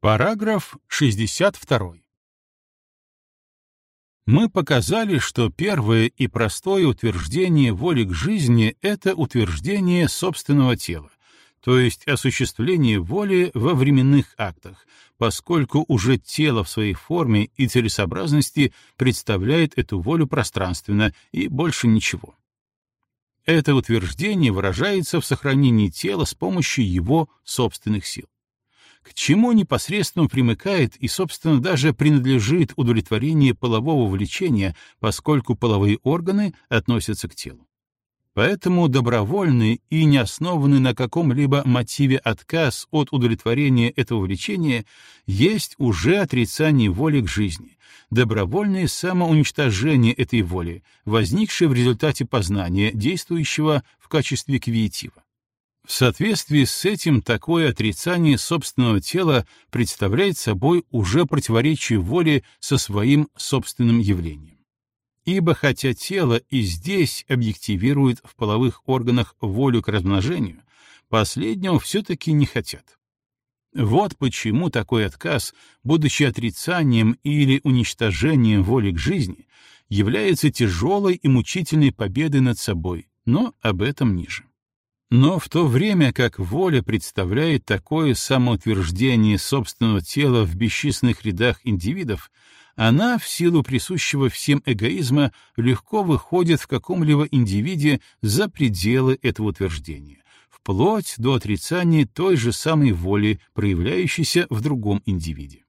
Параграф 62. Мы показали, что первое и простое утверждение воли к жизни — это утверждение собственного тела, то есть осуществление воли во временных актах, поскольку уже тело в своей форме и целесообразности представляет эту волю пространственно и больше ничего. Это утверждение выражается в сохранении тела с помощью его собственных сил к чему непосредственно примыкает и, собственно, даже принадлежит удовлетворение полового влечения, поскольку половые органы относятся к телу. Поэтому добровольный и не основанный на каком-либо мотиве отказ от удовлетворения этого влечения есть уже отрицание воли к жизни, добровольное самоуничтожение этой воли, возникшее в результате познания, действующего в качестве квиетива. В соответствии с этим такое отрицание собственного тела представляет собой уже противоречие воли со своим собственным явлением. Ибо хотя тело и здесь объективирует в половых органах волю к размножению, последнего все-таки не хотят. Вот почему такой отказ, будучи отрицанием или уничтожением воли к жизни, является тяжелой и мучительной победой над собой, но об этом ниже. Но в то время как воля представляет такое самоутверждение собственного тела в бесчисленных рядах индивидов, она, в силу присущего всем эгоизма, легко выходит в каком-либо индивиде за пределы этого утверждения, вплоть до отрицания той же самой воли, проявляющейся в другом индивиде.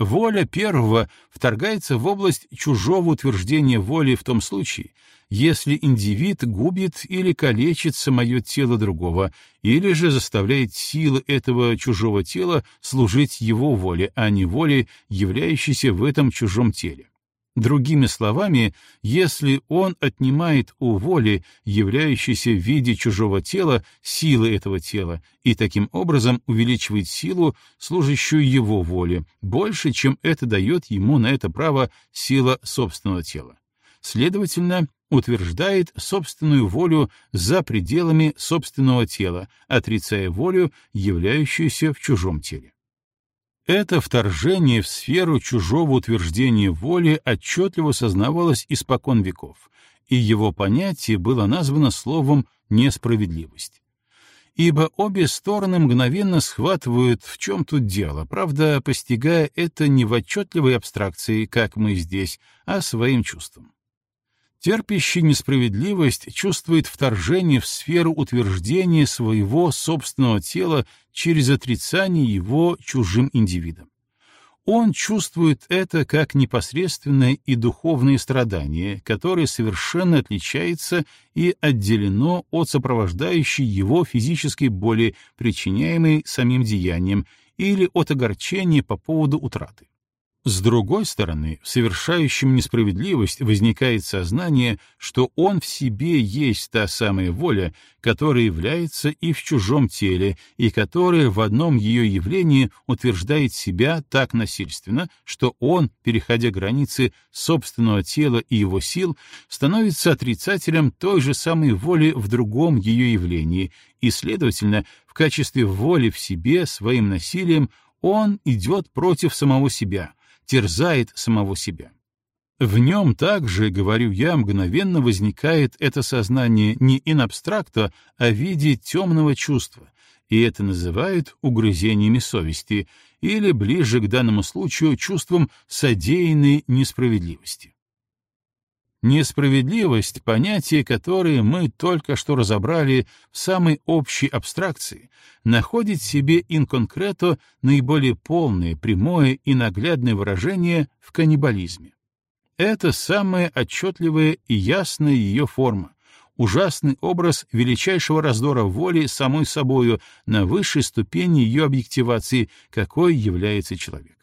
Воля первого вторгается в область чужого утверждения воли в том случае, если индивид губит или калечит самое тело другого, или же заставляет силы этого чужого тела служить его воле, а не воле, являющейся в этом чужом теле. Другими словами, если он отнимает у воли, являющейся в виде чужого тела, силы этого тела, и таким образом увеличивает силу, служащую его воле, больше, чем это дает ему на это право сила собственного тела. Следовательно, утверждает собственную волю за пределами собственного тела, отрицая волю, являющуюся в чужом теле. Это вторжение в сферу чужого утверждения воли отчетливо сознавалось испокон веков, и его понятие было названо словом «несправедливость». Ибо обе стороны мгновенно схватывают, в чем тут дело, правда, постигая это не в отчетливой абстракции, как мы здесь, а своим чувством. Терпящий несправедливость чувствует вторжение в сферу утверждения своего собственного тела через отрицание его чужим индивидом. Он чувствует это как непосредственное и духовное страдание, которое совершенно отличается и отделено от сопровождающей его физической боли, причиняемой самим деянием, или от огорчения по поводу утраты. С другой стороны, в совершающем несправедливость возникает сознание, что он в себе есть та самая воля, которая является и в чужом теле, и которая в одном ее явлении утверждает себя так насильственно, что он, переходя границы собственного тела и его сил, становится отрицателем той же самой воли в другом ее явлении, и, следовательно, в качестве воли в себе своим насилием он идет против самого себя — терзает самого себя. В нем также, говорю я, мгновенно возникает это сознание не in абстракто, а в виде темного чувства, и это называют угрызениями совести, или, ближе к данному случаю, чувством содеянной несправедливости. Несправедливость — понятие, которое мы только что разобрали в самой общей абстракции, находит в себе инконкрето наиболее полное, прямое и наглядное выражение в каннибализме. Это самая отчетливая и ясная ее форма, ужасный образ величайшего раздора воли самой собою на высшей ступени ее объективации, какой является человек.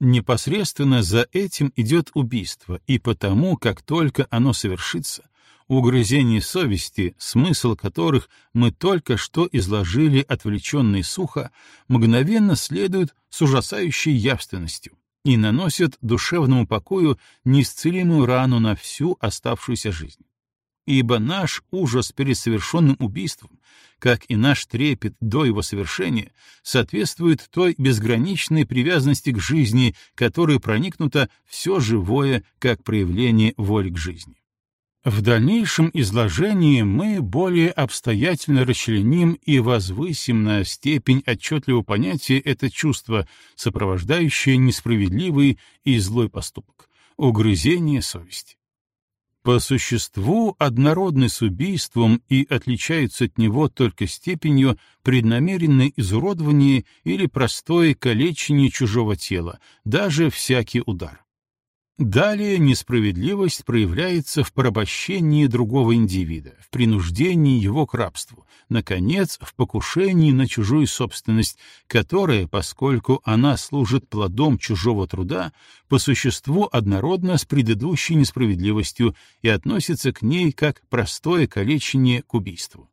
Непосредственно за этим идет убийство, и потому, как только оно совершится, угрызение совести, смысл которых мы только что изложили отвлеченный сухо, мгновенно следует с ужасающей явственностью и наносят душевному покою неисцелимую рану на всю оставшуюся жизнь. Ибо наш ужас перед совершенным убийством, как и наш трепет до его совершения, соответствует той безграничной привязанности к жизни, которой проникнуто все живое как проявление воли к жизни. В дальнейшем изложении мы более обстоятельно расчленим и возвысим на степень отчетливого понятия это чувство, сопровождающее несправедливый и злой поступок — угрызение совести. По существу однородны с убийством и отличаются от него только степенью преднамеренное изуродование или простое калечение чужого тела, даже всякий удар. Далее несправедливость проявляется в порабощении другого индивида, в принуждении его к рабству, наконец, в покушении на чужую собственность, которая, поскольку она служит плодом чужого труда, по существу однородна с предыдущей несправедливостью и относится к ней как простое калечение к убийству.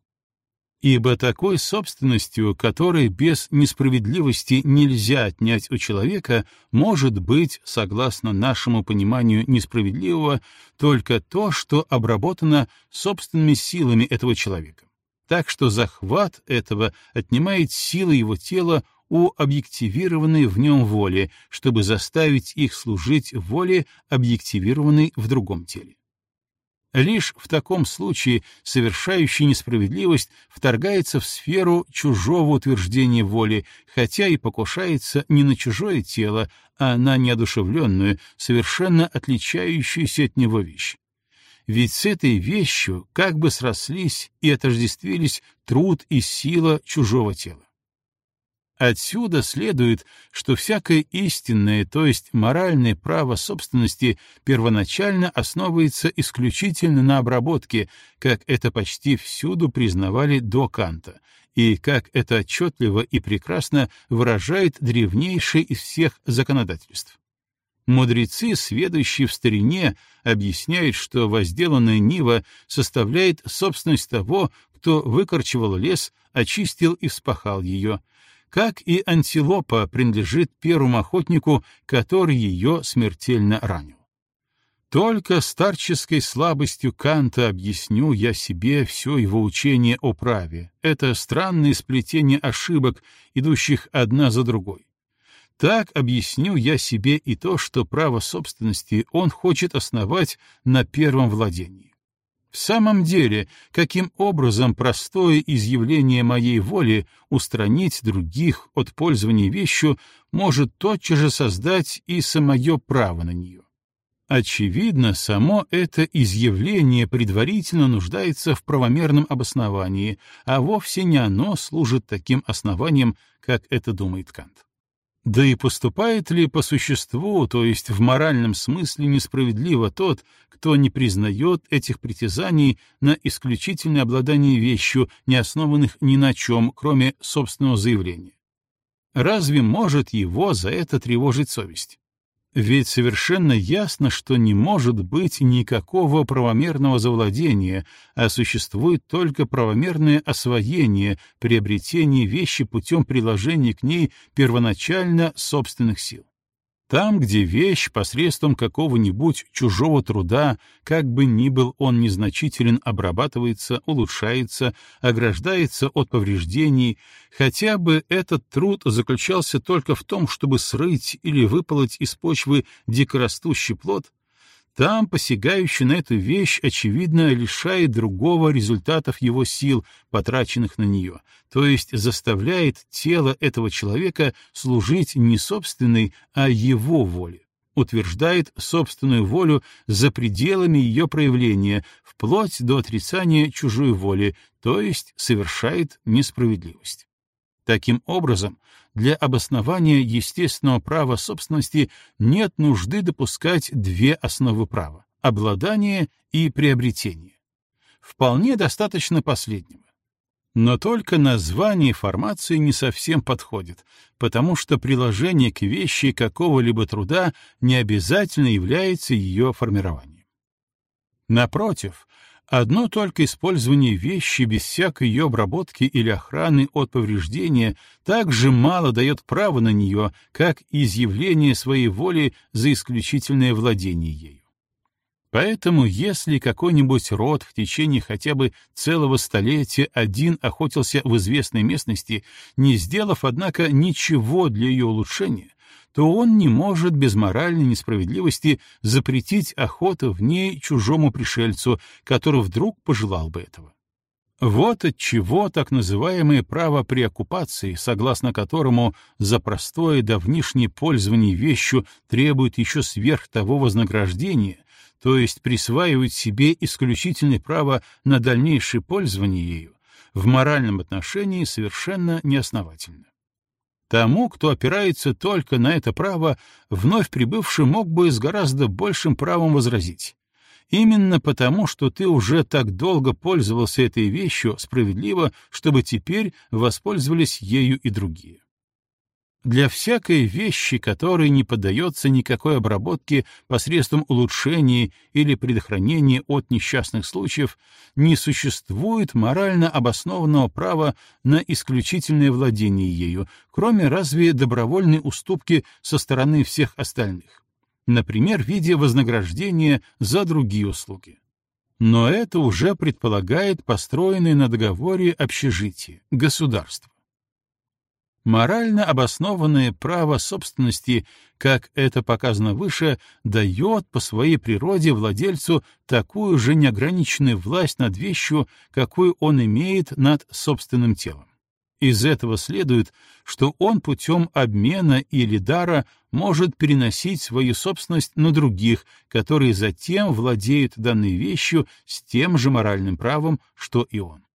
Ибо такой собственностью, которой без несправедливости нельзя отнять у человека, может быть, согласно нашему пониманию несправедливого, только то, что обработано собственными силами этого человека. Так что захват этого отнимает силы его тела у объективированной в нем воли, чтобы заставить их служить воле, объективированной в другом теле. Лишь в таком случае совершающий несправедливость вторгается в сферу чужого утверждения воли, хотя и покушается не на чужое тело, а на неодушевленную, совершенно отличающуюся от него вещь. Ведь с этой вещью как бы срослись и отождествились труд и сила чужого тела. Отсюда следует, что всякое истинное, то есть моральное право собственности первоначально основывается исключительно на обработке, как это почти всюду признавали до Канта, и как это отчетливо и прекрасно выражает древнейшее из всех законодательств. Мудрецы, сведущие в старине, объясняют, что возделанная нива составляет собственность того, кто выкорчевал лес, очистил и вспахал ее — как и антилопа принадлежит первому охотнику, который ее смертельно ранил. Только старческой слабостью Канта объясню я себе все его учение о праве. Это странное сплетение ошибок, идущих одна за другой. Так объясню я себе и то, что право собственности он хочет основать на первом владении. В самом деле, каким образом простое изъявление моей воли устранить других от пользования вещью может тотчас же создать и самое право на нее? Очевидно, само это изъявление предварительно нуждается в правомерном обосновании, а вовсе не оно служит таким основанием, как это думает Кант. Да и поступает ли по существу, то есть в моральном смысле несправедливо тот, кто не признает этих притязаний на исключительное обладание вещью, не основанных ни на чем, кроме собственного заявления? Разве может его за это тревожить совесть? Ведь совершенно ясно, что не может быть никакого правомерного завладения, а существует только правомерное освоение, приобретение вещи путем приложения к ней первоначально собственных сил. Там, где вещь посредством какого-нибудь чужого труда, как бы ни был он незначителен, обрабатывается, улучшается, ограждается от повреждений, хотя бы этот труд заключался только в том, чтобы срыть или выполоть из почвы дикорастущий плод, там посягающий на эту вещь, очевидно, лишает другого результатов его сил, потраченных на нее, то есть заставляет тело этого человека служить не собственной, а его воле, утверждает собственную волю за пределами ее проявления, вплоть до отрицания чужой воли, то есть совершает несправедливость. Таким образом, для обоснования естественного права собственности нет нужды допускать две основы права — обладание и приобретение. Вполне достаточно последнего. Но только название формации не совсем подходит, потому что приложение к вещи какого-либо труда не обязательно является ее формированием. Напротив, Одно только использование вещи без всякой ее обработки или охраны от повреждения так же мало дает право на нее, как изъявление своей воли за исключительное владение ею. Поэтому если какой-нибудь род в течение хотя бы целого столетия один охотился в известной местности, не сделав, однако, ничего для ее улучшения, то он не может без моральной несправедливости запретить охоту в ней чужому пришельцу, который вдруг пожелал бы этого. Вот от чего так называемое право преоккупации, согласно которому за простое давнишнее пользование вещью требует еще сверх того вознаграждения, то есть присваивает себе исключительное право на дальнейшее пользование ею, в моральном отношении совершенно неосновательно. Тому, кто опирается только на это право, вновь прибывший мог бы с гораздо большим правом возразить. Именно потому, что ты уже так долго пользовался этой вещью, справедливо, чтобы теперь воспользовались ею и другие. Для всякой вещи, которая не поддается никакой обработке посредством улучшения или предохранения от несчастных случаев, не существует морально обоснованного права на исключительное владение ею, кроме разве добровольной уступки со стороны всех остальных, например, в виде вознаграждения за другие услуги. Но это уже предполагает построенное на договоре общежитие, государство. Морально обоснованное право собственности, как это показано выше, дает по своей природе владельцу такую же неограниченную власть над вещью, какую он имеет над собственным телом. Из этого следует, что он путем обмена или дара может переносить свою собственность на других, которые затем владеют данной вещью с тем же моральным правом, что и он.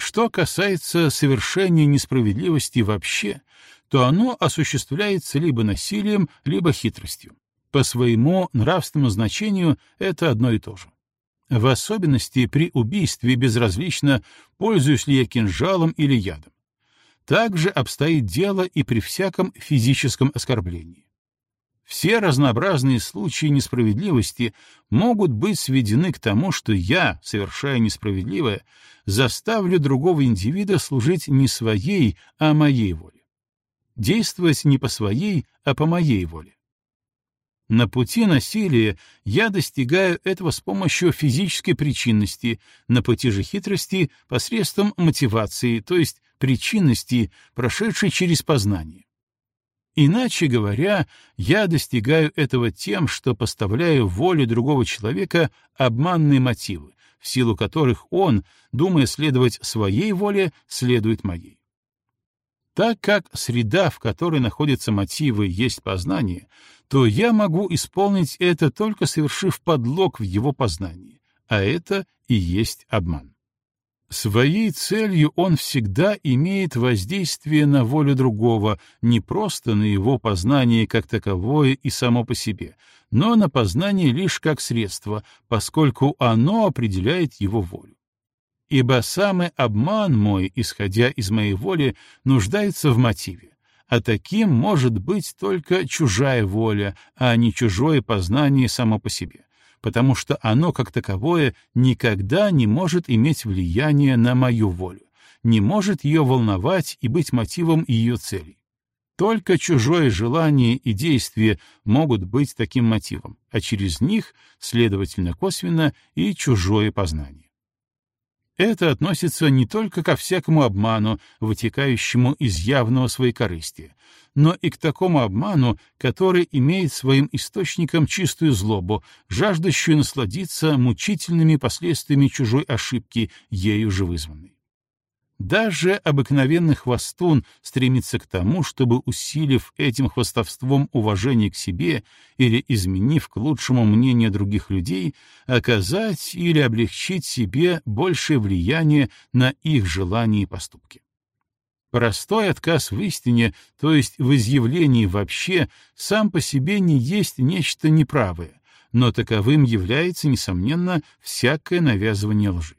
Что касается совершения несправедливости вообще, то оно осуществляется либо насилием, либо хитростью. По своему нравственному значению это одно и то же. В особенности при убийстве безразлично, пользуюсь ли я кинжалом или ядом. Также обстоит дело и при всяком физическом оскорблении. Все разнообразные случаи несправедливости могут быть сведены к тому, что я, совершая несправедливое, заставлю другого индивида служить не своей, а моей воле. Действовать не по своей, а по моей воле. На пути насилия я достигаю этого с помощью физической причинности, на пути же хитрости — посредством мотивации, то есть причинности, прошедшей через познание. Иначе говоря, я достигаю этого тем, что поставляю воле другого человека обманные мотивы, в силу которых он, думая следовать своей воле, следует моей. Так как среда, в которой находятся мотивы, есть познание, то я могу исполнить это только совершив подлог в его познании, а это и есть обман. Своей целью он всегда имеет воздействие на волю другого, не просто на его познание как таковое и само по себе, но на познание лишь как средство, поскольку оно определяет его волю. Ибо самый обман мой, исходя из моей воли, нуждается в мотиве, а таким может быть только чужая воля, а не чужое познание само по себе потому что оно как таковое никогда не может иметь влияния на мою волю, не может ее волновать и быть мотивом ее целей. Только чужое желание и действие могут быть таким мотивом, а через них, следовательно, косвенно, и чужое познание. Это относится не только ко всякому обману, вытекающему из явного своекорыстия, но и к такому обману, который имеет своим источником чистую злобу, жаждущую насладиться мучительными последствиями чужой ошибки, ею же вызванной. Даже обыкновенный хвостун стремится к тому, чтобы, усилив этим хвостовством уважение к себе или изменив к лучшему мнение других людей, оказать или облегчить себе большее влияние на их желания и поступки. Простой отказ в истине, то есть в изъявлении вообще, сам по себе не есть нечто неправое, но таковым является, несомненно, всякое навязывание лжи.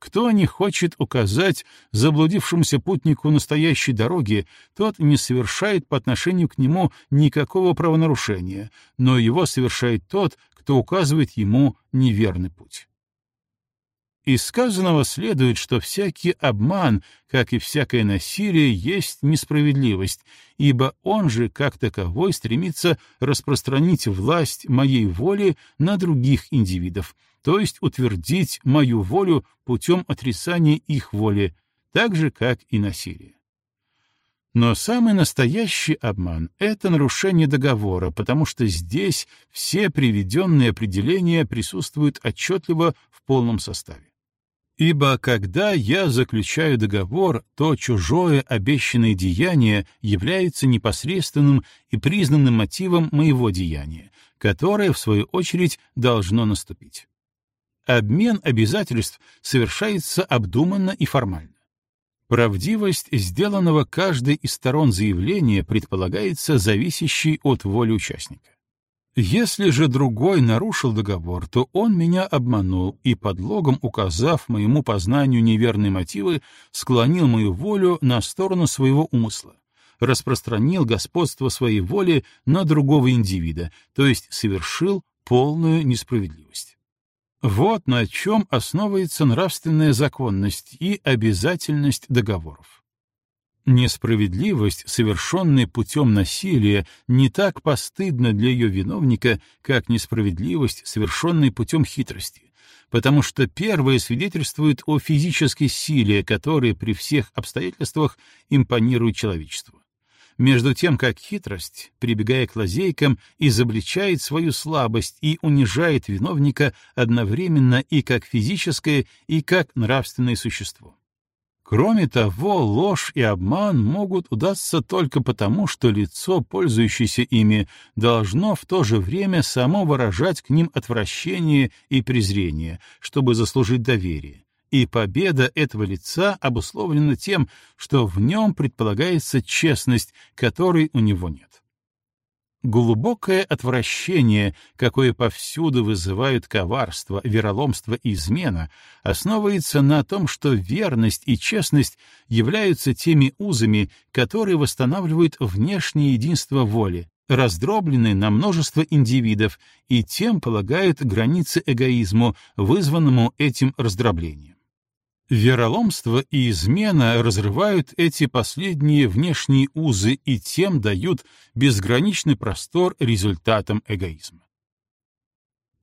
Кто не хочет указать заблудившемуся путнику настоящей дороги, тот не совершает по отношению к нему никакого правонарушения, но его совершает тот, кто указывает ему неверный путь. Из сказанного следует, что всякий обман, как и всякое насилие, есть несправедливость, ибо он же, как таковой, стремится распространить власть моей воли на других индивидов, то есть утвердить мою волю путем отрицания их воли, так же, как и насилие. Но самый настоящий обман — это нарушение договора, потому что здесь все приведенные определения присутствуют отчетливо в полном составе. Ибо когда я заключаю договор, то чужое обещанное деяние является непосредственным и признанным мотивом моего деяния, которое, в свою очередь, должно наступить. Обмен обязательств совершается обдуманно и формально. Правдивость сделанного каждой из сторон заявления предполагается зависящей от воли участника. Если же другой нарушил договор, то он меня обманул и, подлогом указав моему познанию неверные мотивы, склонил мою волю на сторону своего умысла, распространил господство своей воли на другого индивида, то есть совершил полную несправедливость. Вот на чем основывается нравственная законность и обязательность договоров. Несправедливость, совершенная путем насилия, не так постыдна для ее виновника, как несправедливость, совершенная путем хитрости, потому что первое свидетельствует о физической силе, которая при всех обстоятельствах импонирует человечеству. Между тем, как хитрость, прибегая к лазейкам, изобличает свою слабость и унижает виновника одновременно и как физическое, и как нравственное существо. Кроме того, ложь и обман могут удастся только потому, что лицо, пользующееся ими, должно в то же время само выражать к ним отвращение и презрение, чтобы заслужить доверие. И победа этого лица обусловлена тем, что в нем предполагается честность, которой у него нет. Глубокое отвращение, какое повсюду вызывают коварство, вероломство и измена, основывается на том, что верность и честность являются теми узами, которые восстанавливают внешнее единство воли, раздробленные на множество индивидов, и тем полагают границы эгоизму, вызванному этим раздроблением. Вероломство и измена разрывают эти последние внешние узы и тем дают безграничный простор результатам эгоизма.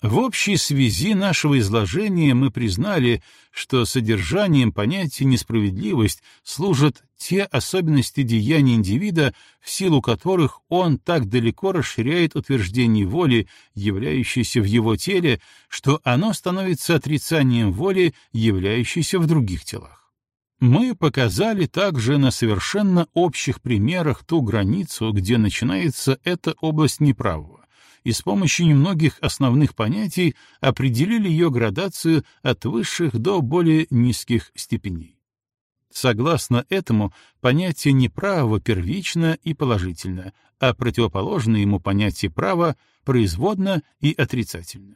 В общей связи нашего изложения мы признали, что содержанием понятия несправедливость служат те особенности деяния индивида, в силу которых он так далеко расширяет утверждение воли, являющейся в его теле, что оно становится отрицанием воли, являющейся в других телах. Мы показали также на совершенно общих примерах ту границу, где начинается эта область неправого и с помощью немногих основных понятий определили ее градацию от высших до более низких степеней. Согласно этому, понятие неправого первично и положительно, а противоположное ему понятие права производно и отрицательно.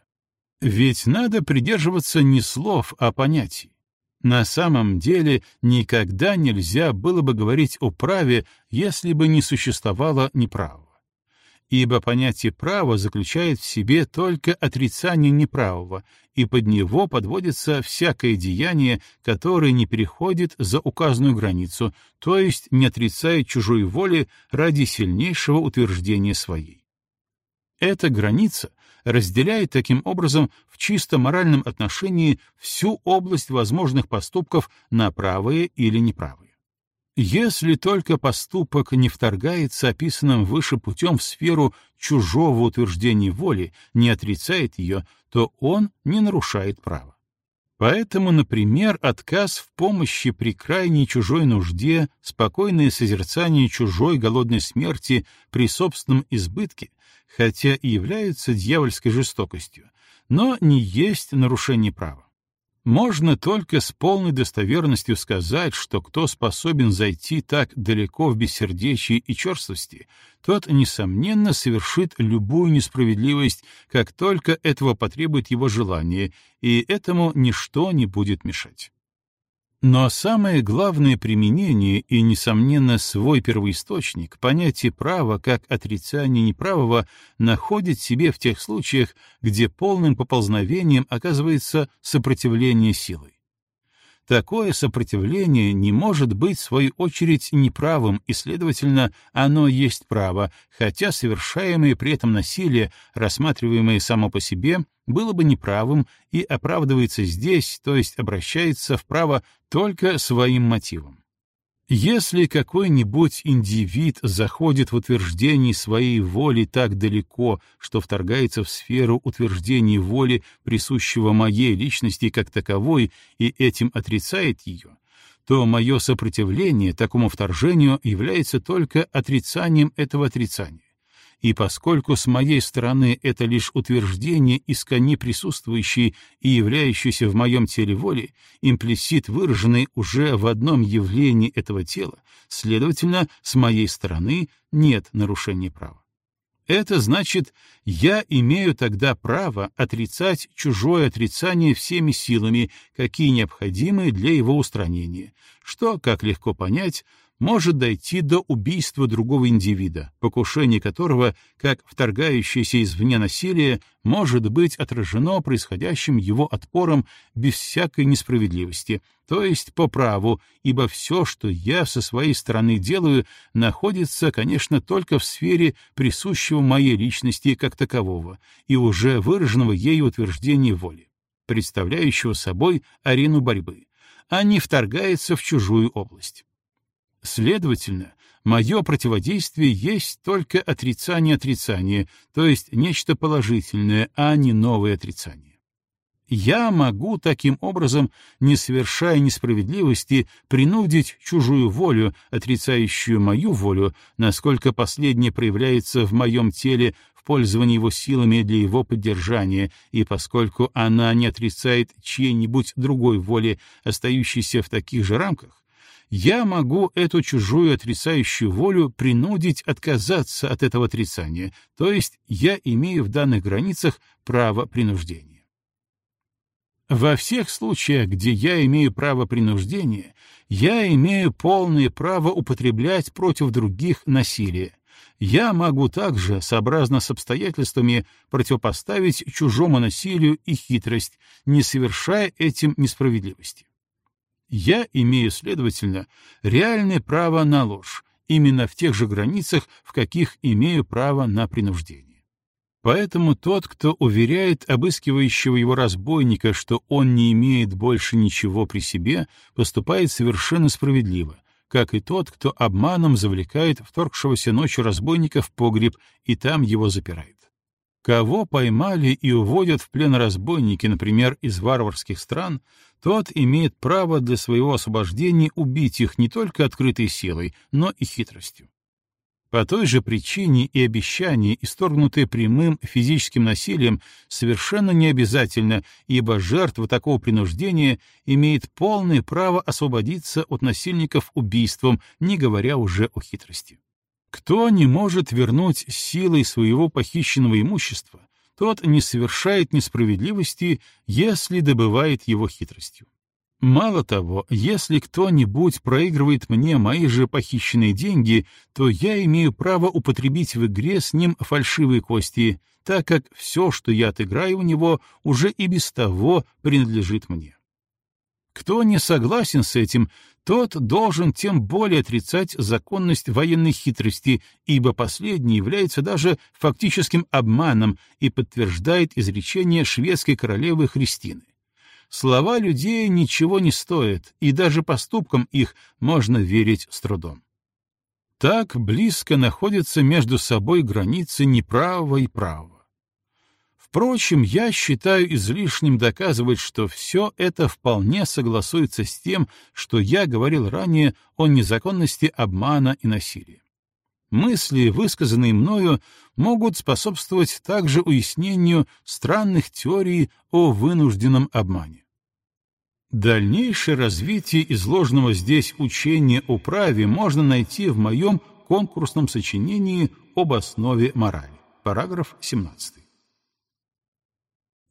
Ведь надо придерживаться не слов, а понятий. На самом деле никогда нельзя было бы говорить о праве, если бы не существовало неправого ибо понятие права заключает в себе только отрицание неправого, и под него подводится всякое деяние, которое не переходит за указанную границу, то есть не отрицает чужой воли ради сильнейшего утверждения своей. Эта граница разделяет таким образом в чисто моральном отношении всю область возможных поступков на правые или неправые. Если только поступок не вторгается описанным выше путем в сферу чужого утверждения воли, не отрицает ее, то он не нарушает права. Поэтому, например, отказ в помощи при крайней чужой нужде, спокойное созерцание чужой голодной смерти при собственном избытке, хотя и являются дьявольской жестокостью, но не есть нарушение права. Можно только с полной достоверностью сказать, что кто способен зайти так далеко в бессердечии и черствости, тот, несомненно, совершит любую несправедливость, как только этого потребует его желание, и этому ничто не будет мешать. Но самое главное применение и, несомненно, свой первоисточник, понятие права как отрицание неправого, находит себе в тех случаях, где полным поползновением оказывается сопротивление силой. Такое сопротивление не может быть, в свою очередь, неправым, и, следовательно, оно есть право, хотя совершаемое при этом насилие, рассматриваемое само по себе, было бы неправым и оправдывается здесь, то есть обращается в право только своим мотивом. Если какой-нибудь индивид заходит в утверждении своей воли так далеко, что вторгается в сферу утверждений воли, присущего моей личности как таковой, и этим отрицает ее, то мое сопротивление такому вторжению является только отрицанием этого отрицания и поскольку с моей стороны это лишь утверждение искони присутствующей и являющейся в моем теле воли, имплисит выраженный уже в одном явлении этого тела, следовательно, с моей стороны нет нарушения права. Это значит, я имею тогда право отрицать чужое отрицание всеми силами, какие необходимы для его устранения, что, как легко понять, может дойти до убийства другого индивида, покушение которого, как вторгающееся извне насилие, может быть отражено происходящим его отпором без всякой несправедливости, то есть по праву, ибо все, что я со своей стороны делаю, находится, конечно, только в сфере присущего моей личности как такового и уже выраженного ею утверждения воли, представляющего собой арену борьбы, а не вторгается в чужую область. Следовательно, мое противодействие есть только отрицание отрицания, то есть нечто положительное, а не новое отрицание. Я могу таким образом, не совершая несправедливости, принудить чужую волю, отрицающую мою волю, насколько последняя проявляется в моем теле в пользовании его силами для его поддержания, и поскольку она не отрицает чьей-нибудь другой воли, остающейся в таких же рамках, я могу эту чужую отрицающую волю принудить отказаться от этого отрицания, то есть я имею в данных границах право принуждения. Во всех случаях, где я имею право принуждения, я имею полное право употреблять против других насилие. Я могу также, сообразно с обстоятельствами, противопоставить чужому насилию и хитрость, не совершая этим несправедливости. Я имею, следовательно, реальное право на ложь, именно в тех же границах, в каких имею право на принуждение. Поэтому тот, кто уверяет обыскивающего его разбойника, что он не имеет больше ничего при себе, поступает совершенно справедливо, как и тот, кто обманом завлекает вторгшегося ночью разбойника в погреб и там его запирает. Кого поймали и уводят в плен разбойники, например, из варварских стран, тот имеет право для своего освобождения убить их не только открытой силой, но и хитростью. По той же причине и обещание, исторгнутое прямым физическим насилием, совершенно не обязательно, ибо жертва такого принуждения имеет полное право освободиться от насильников убийством, не говоря уже о хитрости. Кто не может вернуть силой своего похищенного имущества, тот не совершает несправедливости, если добывает его хитростью. Мало того, если кто-нибудь проигрывает мне мои же похищенные деньги, то я имею право употребить в игре с ним фальшивые кости, так как все, что я отыграю у него, уже и без того принадлежит мне. Кто не согласен с этим, тот должен тем более отрицать законность военной хитрости, ибо последний является даже фактическим обманом и подтверждает изречение шведской королевы Христины. Слова людей ничего не стоят, и даже поступкам их можно верить с трудом. Так близко находятся между собой границы неправого и правого. Впрочем, я считаю излишним доказывать, что все это вполне согласуется с тем, что я говорил ранее о незаконности обмана и насилия. Мысли, высказанные мною, могут способствовать также уяснению странных теорий о вынужденном обмане. Дальнейшее развитие изложенного здесь учения о праве можно найти в моем конкурсном сочинении об основе морали, параграф 17.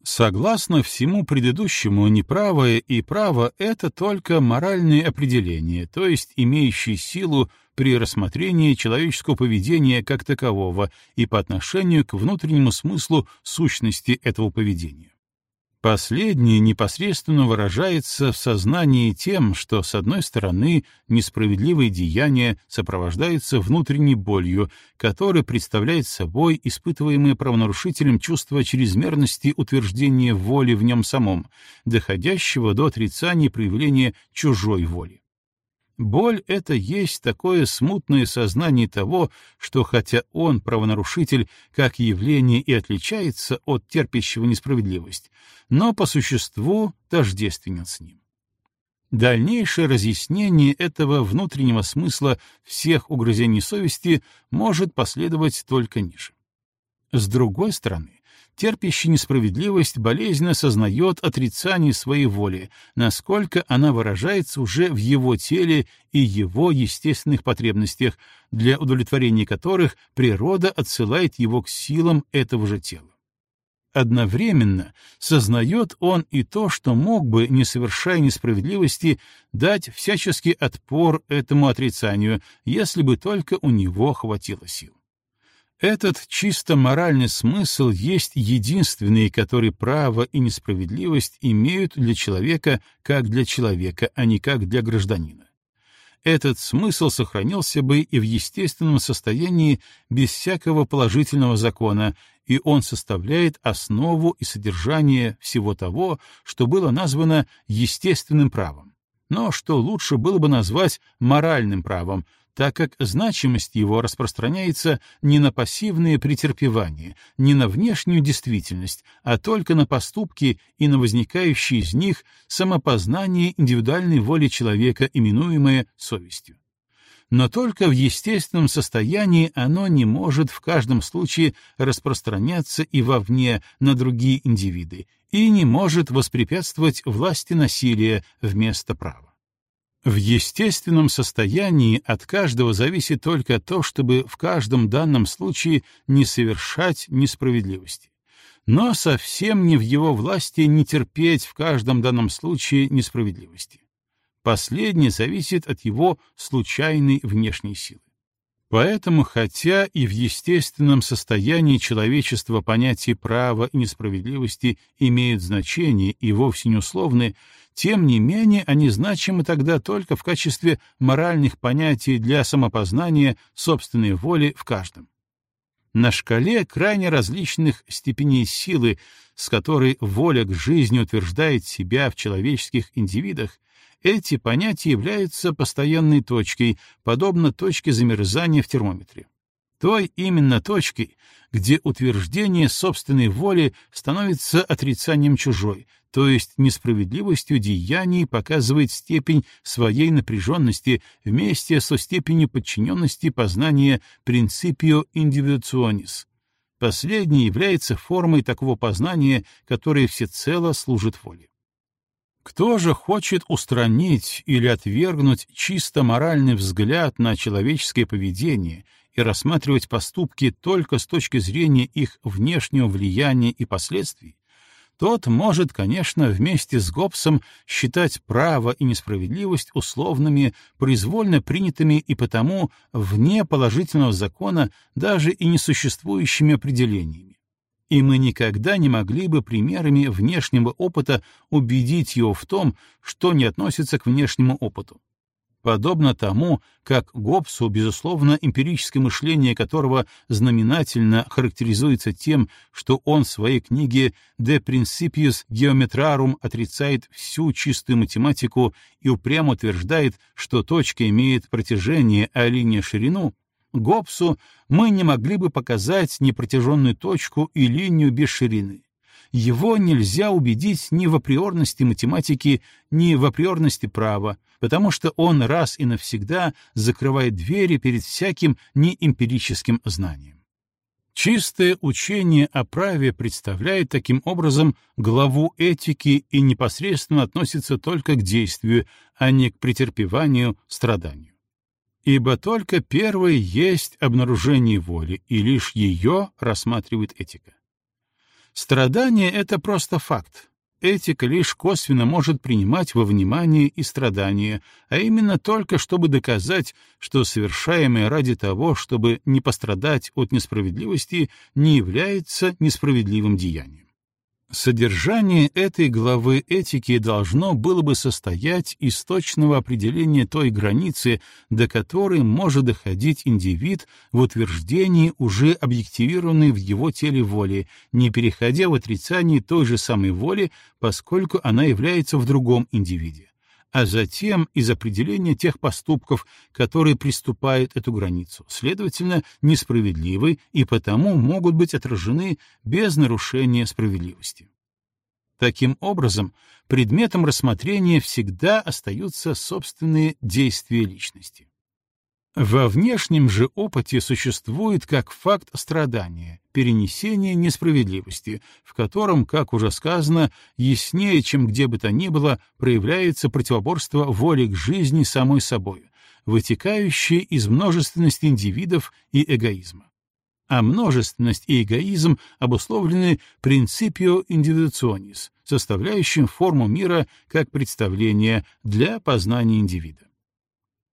Согласно всему предыдущему, неправое и право — это только моральные определения, то есть имеющие силу при рассмотрении человеческого поведения как такового и по отношению к внутреннему смыслу сущности этого поведения. Последнее непосредственно выражается в сознании тем, что, с одной стороны, несправедливые деяния сопровождаются внутренней болью, которая представляет собой испытываемое правонарушителем чувство чрезмерности утверждения воли в нем самом, доходящего до отрицания проявления чужой воли. Боль — это есть такое смутное сознание того, что хотя он, правонарушитель, как явление и отличается от терпящего несправедливость, но по существу тождественен с ним. Дальнейшее разъяснение этого внутреннего смысла всех угрызений совести может последовать только ниже. С другой стороны, терпящий несправедливость болезненно сознает отрицание своей воли, насколько она выражается уже в его теле и его естественных потребностях, для удовлетворения которых природа отсылает его к силам этого же тела. Одновременно сознает он и то, что мог бы, не совершая несправедливости, дать всяческий отпор этому отрицанию, если бы только у него хватило сил. Этот чисто моральный смысл есть единственный, который право и несправедливость имеют для человека как для человека, а не как для гражданина. Этот смысл сохранился бы и в естественном состоянии без всякого положительного закона, и он составляет основу и содержание всего того, что было названо естественным правом, но что лучше было бы назвать моральным правом, так как значимость его распространяется не на пассивные претерпевания, не на внешнюю действительность, а только на поступки и на возникающие из них самопознание индивидуальной воли человека, именуемое совестью. Но только в естественном состоянии оно не может в каждом случае распространяться и вовне на другие индивиды, и не может воспрепятствовать власти насилия вместо права. В естественном состоянии от каждого зависит только то, чтобы в каждом данном случае не совершать несправедливости. Но совсем не в его власти не терпеть в каждом данном случае несправедливости. Последнее зависит от его случайной внешней силы. Поэтому, хотя и в естественном состоянии человечества понятия права и несправедливости имеют значение и вовсе не условны, тем не менее они значимы тогда только в качестве моральных понятий для самопознания собственной воли в каждом. На шкале крайне различных степеней силы, с которой воля к жизни утверждает себя в человеческих индивидах, эти понятия являются постоянной точкой, подобно точке замерзания в термометре. Той именно точкой, где утверждение собственной воли становится отрицанием чужой, то есть несправедливостью деяний показывает степень своей напряженности вместе со степенью подчиненности познания принципио индивидуационис. Последний является формой такого познания, которое всецело служит воле. Кто же хочет устранить или отвергнуть чисто моральный взгляд на человеческое поведение и рассматривать поступки только с точки зрения их внешнего влияния и последствий, тот может, конечно, вместе с Гоббсом считать право и несправедливость условными, произвольно принятыми и потому вне положительного закона даже и несуществующими определениями. И мы никогда не могли бы примерами внешнего опыта убедить его в том, что не относится к внешнему опыту подобно тому, как Гоббсу, безусловно, эмпирическое мышление которого знаменательно характеризуется тем, что он в своей книге «De Principius Geometrarum» отрицает всю чистую математику и упрямо утверждает, что точка имеет протяжение, а линия — ширину, Гоббсу мы не могли бы показать непротяженную точку и линию без ширины его нельзя убедить ни в априорности математики, ни в априорности права, потому что он раз и навсегда закрывает двери перед всяким неэмпирическим знанием. Чистое учение о праве представляет таким образом главу этики и непосредственно относится только к действию, а не к претерпеванию, страданию. Ибо только первое есть обнаружение воли, и лишь ее рассматривает этика. Страдание — это просто факт. Этика лишь косвенно может принимать во внимание и страдания, а именно только чтобы доказать, что совершаемое ради того, чтобы не пострадать от несправедливости, не является несправедливым деянием. Содержание этой главы этики должно было бы состоять из точного определения той границы, до которой может доходить индивид в утверждении уже объективированной в его теле воли, не переходя в отрицание той же самой воли, поскольку она является в другом индивиде а затем из определения тех поступков, которые приступают эту границу, следовательно, несправедливы и потому могут быть отражены без нарушения справедливости. Таким образом, предметом рассмотрения всегда остаются собственные действия личности. Во внешнем же опыте существует как факт страдания, перенесение несправедливости, в котором, как уже сказано, яснее, чем где бы то ни было, проявляется противоборство воли к жизни самой собой, вытекающее из множественности индивидов и эгоизма. А множественность и эгоизм обусловлены принципио индивидуационис, составляющим форму мира как представление для познания индивида.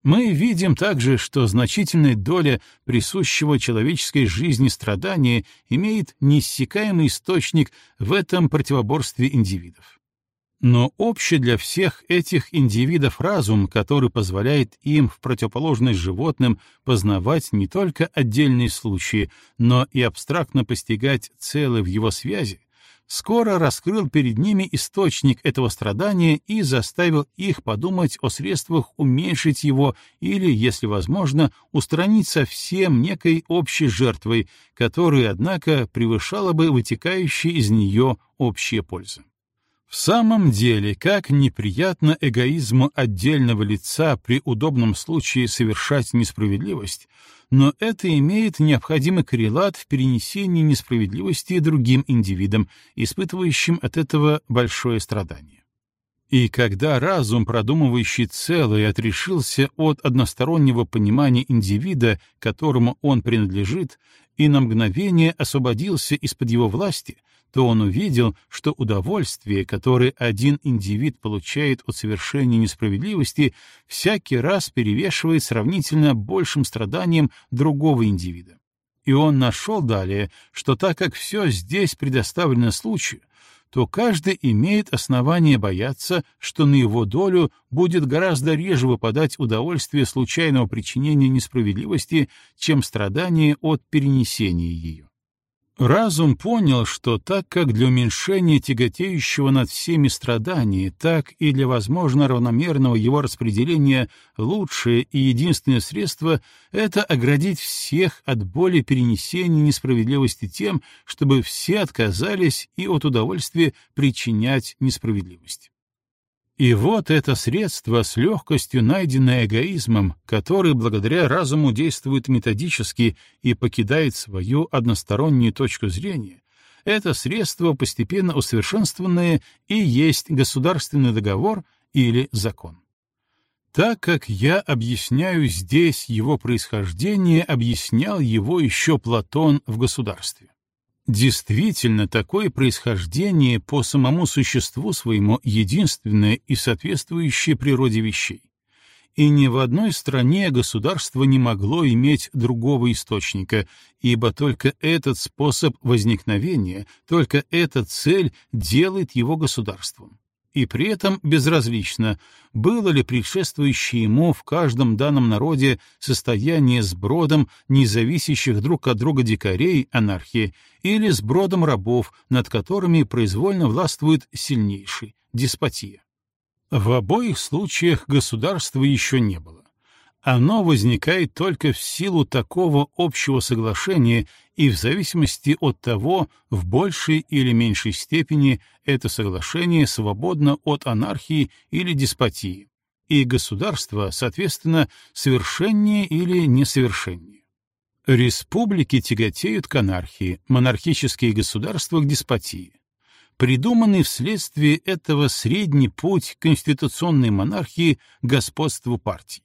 Мы видим также, что значительная доля присущего человеческой жизни страдания имеет неиссякаемый источник в этом противоборстве индивидов. Но общий для всех этих индивидов разум, который позволяет им в противоположность животным познавать не только отдельные случаи, но и абстрактно постигать целое в его связи, скоро раскрыл перед ними источник этого страдания и заставил их подумать о средствах уменьшить его или, если возможно, устранить совсем некой общей жертвой, которая, однако, превышала бы вытекающие из нее общие пользы. В самом деле, как неприятно эгоизму отдельного лица при удобном случае совершать несправедливость, но это имеет необходимый коррелат в перенесении несправедливости другим индивидам, испытывающим от этого большое страдание. И когда разум, продумывающий целое, отрешился от одностороннего понимания индивида, которому он принадлежит, и на мгновение освободился из-под его власти — то он увидел, что удовольствие, которое один индивид получает от совершения несправедливости, всякий раз перевешивает сравнительно большим страданием другого индивида. И он нашел далее, что так как все здесь предоставлено случаю, то каждый имеет основание бояться, что на его долю будет гораздо реже выпадать удовольствие случайного причинения несправедливости, чем страдание от перенесения ее. Разум понял, что так как для уменьшения тяготеющего над всеми страдания, так и для возможно равномерного его распределения лучшее и единственное средство — это оградить всех от боли перенесения несправедливости тем, чтобы все отказались и от удовольствия причинять несправедливость. И вот это средство с легкостью найденное эгоизмом, который благодаря разуму действует методически и покидает свою одностороннюю точку зрения, это средство, постепенно усовершенствованное, и есть государственный договор или закон. Так как я объясняю здесь его происхождение, объяснял его еще Платон в государстве. Действительно, такое происхождение по самому существу своему единственное и соответствующее природе вещей. И ни в одной стране государство не могло иметь другого источника, ибо только этот способ возникновения, только эта цель делает его государством и при этом безразлично, было ли предшествующее ему в каждом данном народе состояние с бродом независящих друг от друга дикарей анархии или с бродом рабов, над которыми произвольно властвует сильнейший — деспотия. В обоих случаях государства еще не было. Оно возникает только в силу такого общего соглашения и в зависимости от того, в большей или меньшей степени это соглашение свободно от анархии или деспотии, и государство, соответственно, совершеннее или несовершеннее. Республики тяготеют к анархии, монархические государства — к деспотии. Придуманный вследствие этого средний путь конституционной монархии — господству партий.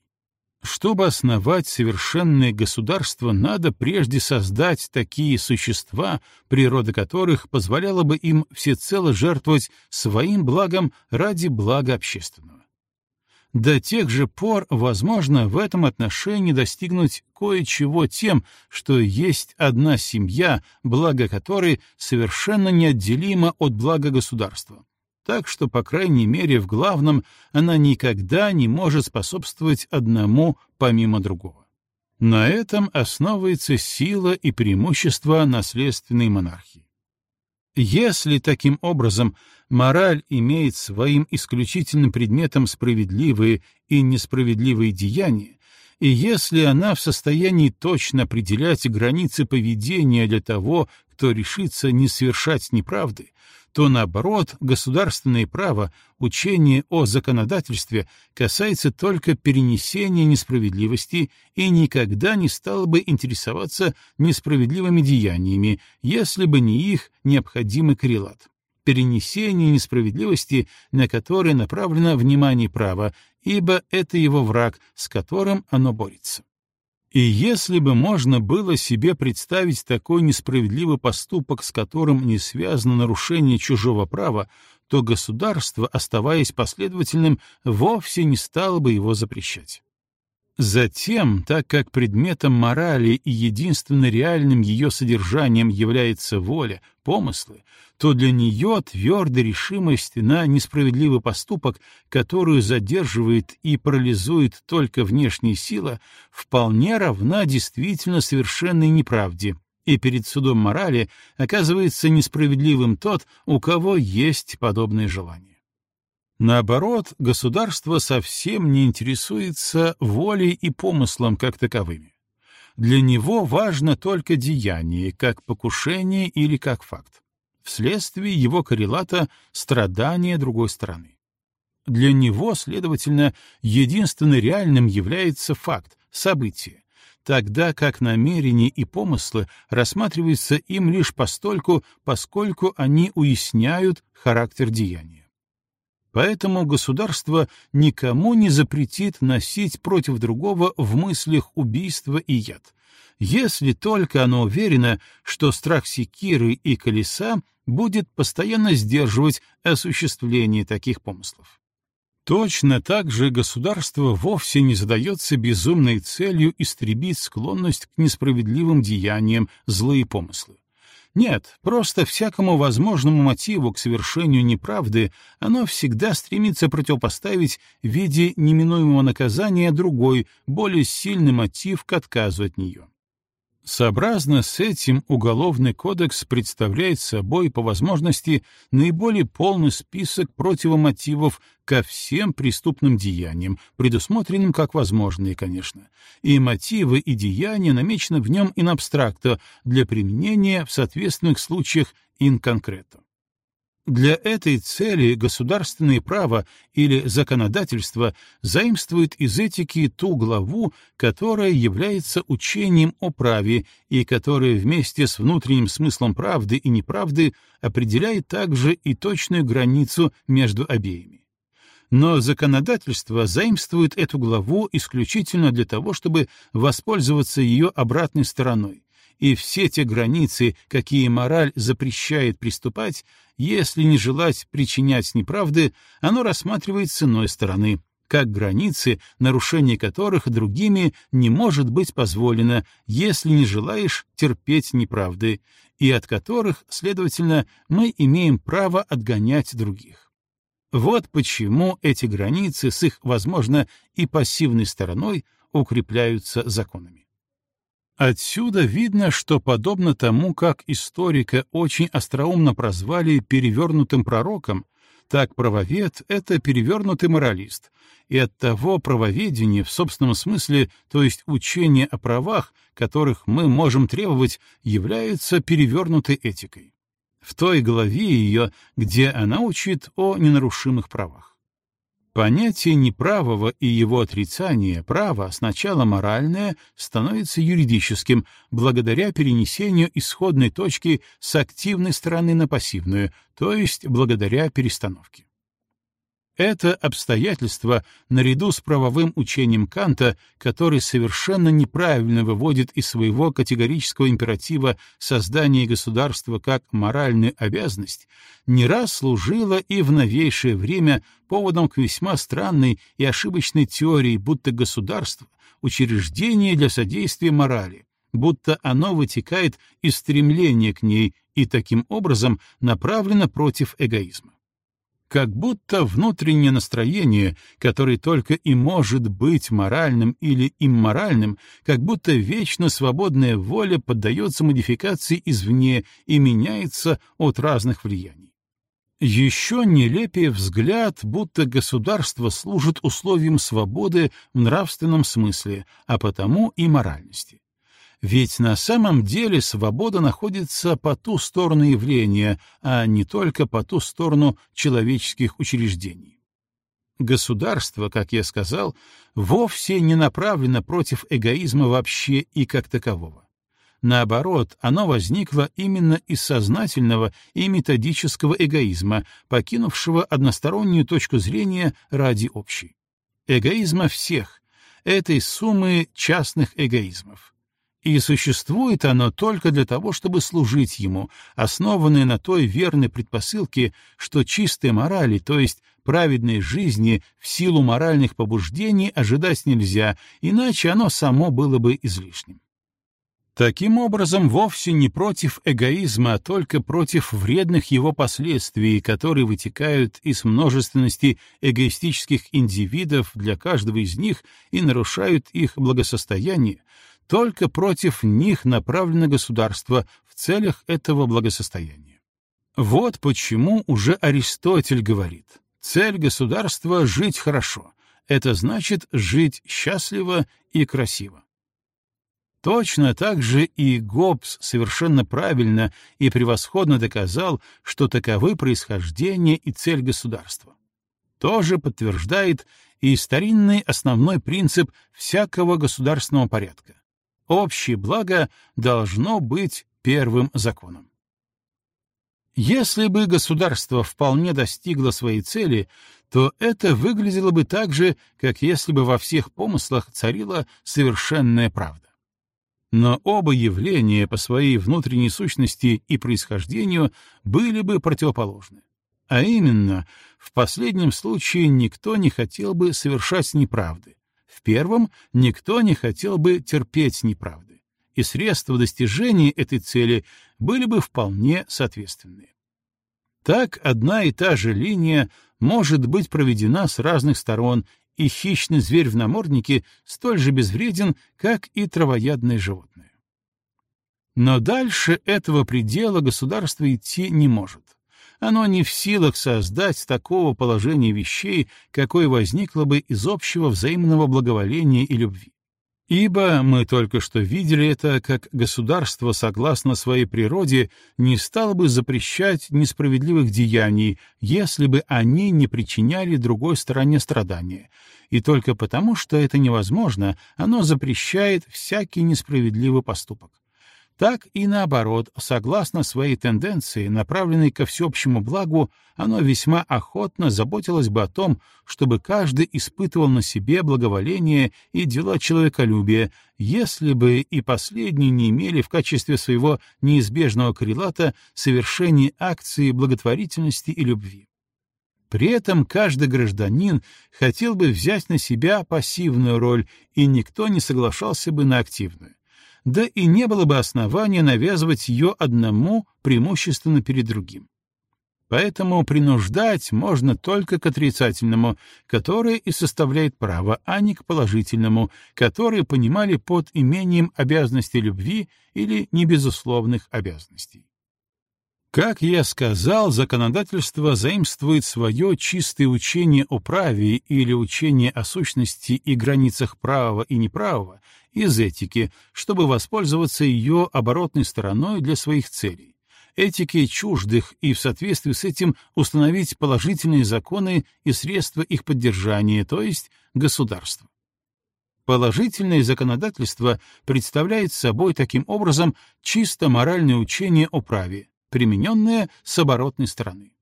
Чтобы основать совершенное государство, надо прежде создать такие существа, природа которых позволяла бы им всецело жертвовать своим благом ради блага общественного. До тех же пор возможно в этом отношении достигнуть кое-чего тем, что есть одна семья, благо которой совершенно неотделимо от блага государства. Так что, по крайней мере, в главном она никогда не может способствовать одному помимо другого. На этом основывается сила и преимущество наследственной монархии. Если таким образом мораль имеет своим исключительным предметом справедливые и несправедливые деяния, и если она в состоянии точно определять границы поведения для того, кто решится не совершать неправды, то, наоборот, государственное право, учение о законодательстве касается только перенесения несправедливости и никогда не стало бы интересоваться несправедливыми деяниями, если бы не их необходимый коррелат перенесение несправедливости, на которое направлено внимание права, ибо это его враг, с которым оно борется. И если бы можно было себе представить такой несправедливый поступок, с которым не связано нарушение чужого права, то государство, оставаясь последовательным, вовсе не стало бы его запрещать. Затем, так как предметом морали и единственно реальным ее содержанием является воля, помыслы, то для нее твердая решимость на несправедливый поступок, которую задерживает и парализует только внешняя сила, вполне равна действительно совершенной неправде, и перед судом морали оказывается несправедливым тот, у кого есть подобное желание. Наоборот, государство совсем не интересуется волей и помыслом как таковыми. Для него важно только деяние, как покушение или как факт. Вследствие его коррелата страдания другой стороны. Для него, следовательно, единственно реальным является факт, событие, тогда как намерения и помыслы рассматриваются им лишь постольку, поскольку они уясняют характер деяния. Поэтому государство никому не запретит носить против другого в мыслях убийство и яд, если только оно уверено, что страх секиры и колеса будет постоянно сдерживать осуществление таких помыслов. Точно так же государство вовсе не задается безумной целью истребить склонность к несправедливым деяниям, злые помыслы. Нет, просто всякому возможному мотиву к совершению неправды оно всегда стремится противопоставить в виде неминуемого наказания другой, более сильный мотив к отказу от нее. Сообразно с этим Уголовный кодекс представляет собой по возможности наиболее полный список противомотивов ко всем преступным деяниям, предусмотренным как возможные, конечно, и мотивы и деяния намечены в нем in абстракто для применения в соответственных случаях in конкрето. Для этой цели государственное право или законодательство заимствует из этики ту главу, которая является учением о праве и которая вместе с внутренним смыслом правды и неправды определяет также и точную границу между обеими. Но законодательство заимствует эту главу исключительно для того, чтобы воспользоваться ее обратной стороной, и все те границы, какие мораль запрещает приступать, если не желать причинять неправды, оно рассматривает с иной стороны, как границы, нарушение которых другими не может быть позволено, если не желаешь терпеть неправды, и от которых, следовательно, мы имеем право отгонять других. Вот почему эти границы с их, возможно, и пассивной стороной укрепляются законами. Отсюда видно, что подобно тому, как историка очень остроумно прозвали перевернутым пророком, так правовед — это перевернутый моралист, и оттого правоведение в собственном смысле, то есть учение о правах, которых мы можем требовать, является перевернутой этикой. В той главе ее, где она учит о ненарушимых правах. Понятие неправого и его отрицание права, сначала моральное, становится юридическим, благодаря перенесению исходной точки с активной стороны на пассивную, то есть благодаря перестановке. Это обстоятельство, наряду с правовым учением Канта, который совершенно неправильно выводит из своего категорического императива создание государства как моральную обязанность, не раз служило и в новейшее время поводом к весьма странной и ошибочной теории, будто государство — учреждение для содействия морали, будто оно вытекает из стремления к ней и таким образом направлено против эгоизма. Как будто внутреннее настроение, которое только и может быть моральным или имморальным, как будто вечно свободная воля поддается модификации извне и меняется от разных влияний. Еще нелепее взгляд, будто государство служит условием свободы в нравственном смысле, а потому и моральности. Ведь на самом деле свобода находится по ту сторону явления, а не только по ту сторону человеческих учреждений. Государство, как я сказал, вовсе не направлено против эгоизма вообще и как такового. Наоборот, оно возникло именно из сознательного и методического эгоизма, покинувшего одностороннюю точку зрения ради общей. Эгоизма всех, этой суммы частных эгоизмов и существует оно только для того, чтобы служить ему, основанное на той верной предпосылке, что чистой морали, то есть праведной жизни, в силу моральных побуждений ожидать нельзя, иначе оно само было бы излишним. Таким образом, вовсе не против эгоизма, а только против вредных его последствий, которые вытекают из множественности эгоистических индивидов для каждого из них и нарушают их благосостояние, только против них направлено государство в целях этого благосостояния. Вот почему уже Аристотель говорит, цель государства — жить хорошо, это значит жить счастливо и красиво. Точно так же и Гоббс совершенно правильно и превосходно доказал, что таковы происхождение и цель государства. Тоже подтверждает и старинный основной принцип всякого государственного порядка общее благо должно быть первым законом. Если бы государство вполне достигло своей цели, то это выглядело бы так же, как если бы во всех помыслах царила совершенная правда. Но оба явления по своей внутренней сущности и происхождению были бы противоположны. А именно, в последнем случае никто не хотел бы совершать неправды, в первом никто не хотел бы терпеть неправды, и средства достижения этой цели были бы вполне соответственные. Так одна и та же линия может быть проведена с разных сторон, и хищный зверь в наморднике столь же безвреден, как и травоядное животное. Но дальше этого предела государство идти не может оно не в силах создать такого положения вещей, какое возникло бы из общего взаимного благоволения и любви. Ибо мы только что видели это, как государство, согласно своей природе, не стало бы запрещать несправедливых деяний, если бы они не причиняли другой стороне страдания, и только потому, что это невозможно, оно запрещает всякий несправедливый поступок так и наоборот, согласно своей тенденции, направленной ко всеобщему благу, оно весьма охотно заботилось бы о том, чтобы каждый испытывал на себе благоволение и дела человеколюбия, если бы и последние не имели в качестве своего неизбежного коррелата совершение акции благотворительности и любви. При этом каждый гражданин хотел бы взять на себя пассивную роль, и никто не соглашался бы на активную да и не было бы основания навязывать ее одному преимущественно перед другим. Поэтому принуждать можно только к отрицательному, которое и составляет право, а не к положительному, которое понимали под имением обязанностей любви или небезусловных обязанностей. Как я сказал, законодательство заимствует свое чистое учение о праве или учение о сущности и границах правого и неправого из этики, чтобы воспользоваться ее оборотной стороной для своих целей. Этики чуждых и в соответствии с этим установить положительные законы и средства их поддержания, то есть государство. Положительное законодательство представляет собой таким образом чисто моральное учение о праве, примененное с оборотной стороны.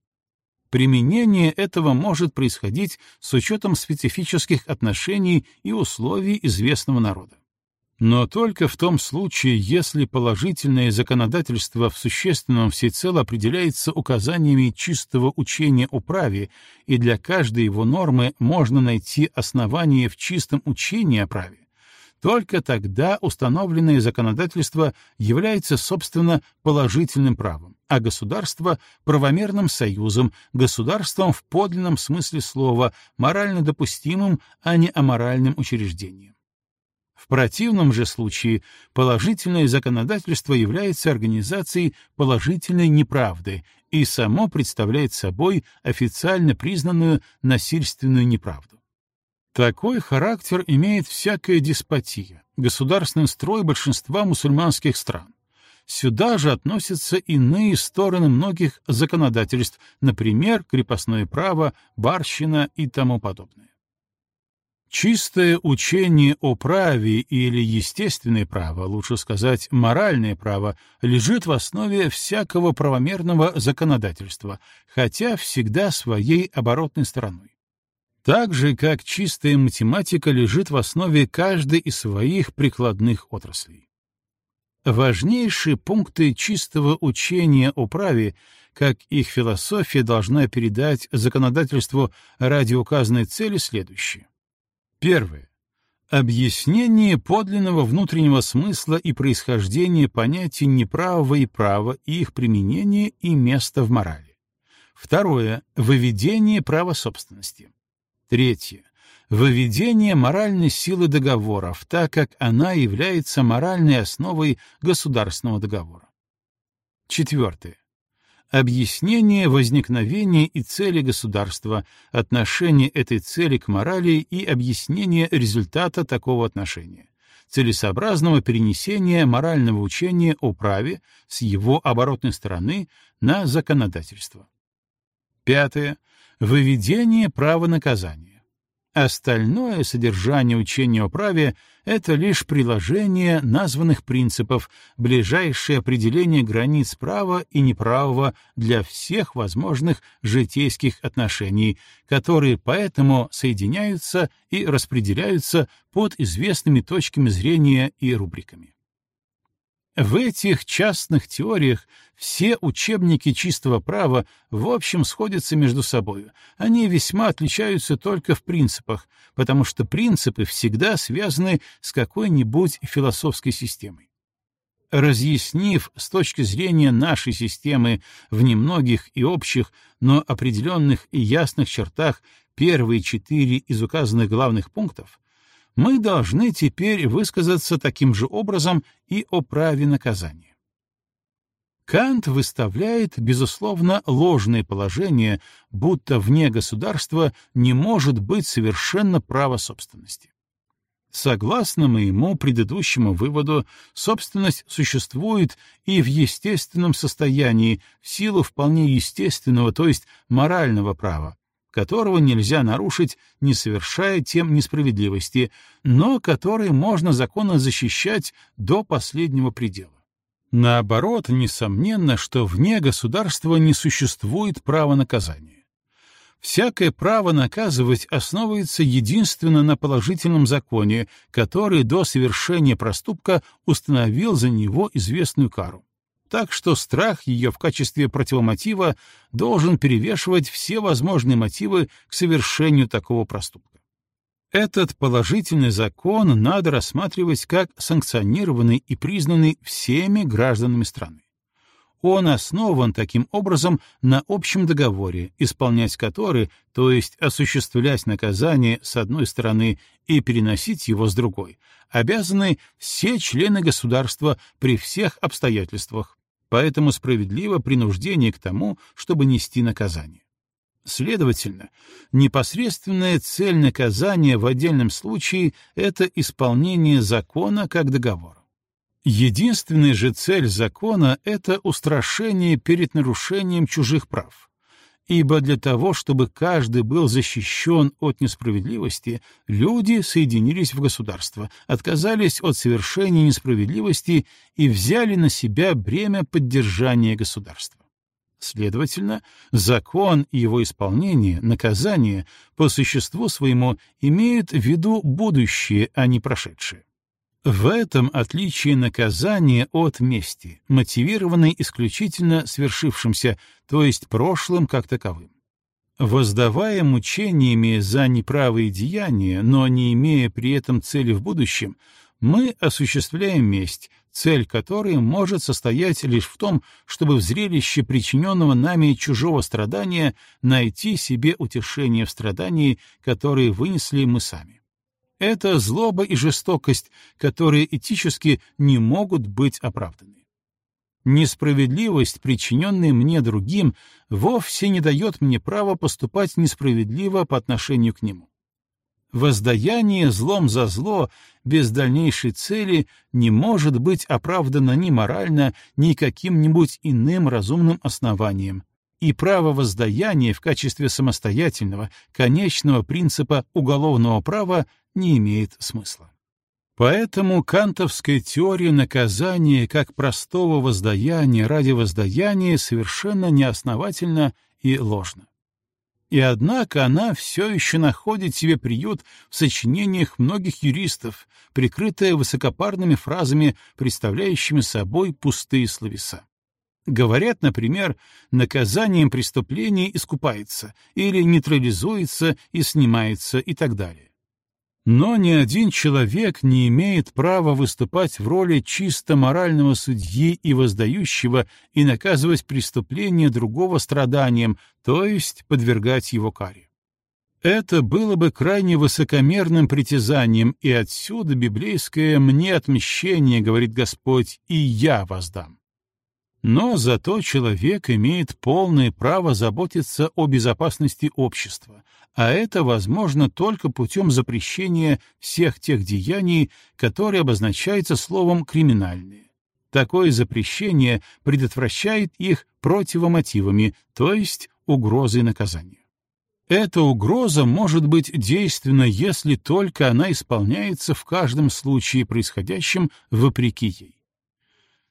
применение этого может происходить с учетом специфических отношений и условий известного народа. Но только в том случае, если положительное законодательство в существенном всецело определяется указаниями чистого учения о праве, и для каждой его нормы можно найти основание в чистом учении о праве, только тогда установленное законодательство является, собственно, положительным правом, а государство — правомерным союзом, государством в подлинном смысле слова, морально допустимым, а не аморальным учреждением. В противном же случае положительное законодательство является организацией положительной неправды и само представляет собой официально признанную насильственную неправду. Такой характер имеет всякая деспотия, государственный строй большинства мусульманских стран. Сюда же относятся иные стороны многих законодательств, например, крепостное право, барщина и тому подобное. Чистое учение о праве или естественное право, лучше сказать, моральное право, лежит в основе всякого правомерного законодательства, хотя всегда своей оборотной стороной. Так же, как чистая математика лежит в основе каждой из своих прикладных отраслей. Важнейшие пункты чистого учения о праве, как их философия должна передать законодательству ради указанной цели, следующие. Первое. Объяснение подлинного внутреннего смысла и происхождения понятий неправого и права и их применение и место в морали. Второе. Выведение права собственности. Третье. Выведение моральной силы договоров, так как она является моральной основой государственного договора. Четвертое объяснение возникновения и цели государства, отношение этой цели к морали и объяснение результата такого отношения, целесообразного перенесения морального учения о праве с его оборотной стороны на законодательство. Пятое. Выведение права наказания. Остальное содержание учения о праве — это лишь приложение названных принципов, ближайшее определение границ права и неправого для всех возможных житейских отношений, которые поэтому соединяются и распределяются под известными точками зрения и рубриками. В этих частных теориях все учебники чистого права в общем сходятся между собой. Они весьма отличаются только в принципах, потому что принципы всегда связаны с какой-нибудь философской системой. Разъяснив с точки зрения нашей системы в немногих и общих, но определенных и ясных чертах первые четыре из указанных главных пунктов, мы должны теперь высказаться таким же образом и о праве наказания. Кант выставляет, безусловно, ложное положение, будто вне государства не может быть совершенно права собственности. Согласно моему предыдущему выводу, собственность существует и в естественном состоянии, в силу вполне естественного, то есть морального права, которого нельзя нарушить, не совершая тем несправедливости, но который можно законно защищать до последнего предела. Наоборот, несомненно, что вне государства не существует права наказания. Всякое право наказывать основывается единственно на положительном законе, который до совершения проступка установил за него известную кару так что страх ее в качестве противомотива должен перевешивать все возможные мотивы к совершению такого проступка. Этот положительный закон надо рассматривать как санкционированный и признанный всеми гражданами страны. Он основан таким образом на общем договоре, исполнять который, то есть осуществлять наказание с одной стороны и переносить его с другой, обязаны все члены государства при всех обстоятельствах, поэтому справедливо принуждение к тому, чтобы нести наказание. Следовательно, непосредственная цель наказания в отдельном случае — это исполнение закона как договора. Единственная же цель закона — это устрашение перед нарушением чужих прав ибо для того, чтобы каждый был защищен от несправедливости, люди соединились в государство, отказались от совершения несправедливости и взяли на себя бремя поддержания государства. Следовательно, закон и его исполнение, наказание, по существу своему имеют в виду будущее, а не прошедшее. В этом отличие наказания от мести, мотивированной исключительно свершившимся, то есть прошлым как таковым. Воздавая мучениями за неправые деяния, но не имея при этом цели в будущем, мы осуществляем месть, цель которой может состоять лишь в том, чтобы в зрелище причиненного нами чужого страдания найти себе утешение в страдании, которое вынесли мы сами. Это злоба и жестокость, которые этически не могут быть оправданы. Несправедливость, причиненная мне другим, вовсе не дает мне права поступать несправедливо по отношению к нему. Воздаяние злом за зло без дальнейшей цели не может быть оправдано ни морально, ни каким-нибудь иным разумным основанием, и право воздаяния в качестве самостоятельного, конечного принципа уголовного права не имеет смысла. Поэтому кантовская теория наказания как простого воздаяния ради воздаяния совершенно неосновательна и ложна. И однако она все еще находит себе приют в сочинениях многих юристов, прикрытая высокопарными фразами, представляющими собой пустые словеса. Говорят, например, наказанием преступления искупается или нейтрализуется и снимается и так далее. Но ни один человек не имеет права выступать в роли чисто морального судьи и воздающего и наказывать преступление другого страданием, то есть подвергать его каре. Это было бы крайне высокомерным притязанием, и отсюда библейское «мне отмещение», говорит Господь, «и я воздам». Но зато человек имеет полное право заботиться о безопасности общества, а это возможно только путем запрещения всех тех деяний, которые обозначаются словом «криминальные». Такое запрещение предотвращает их противомотивами, то есть угрозой наказания. Эта угроза может быть действенна, если только она исполняется в каждом случае происходящем вопреки ей.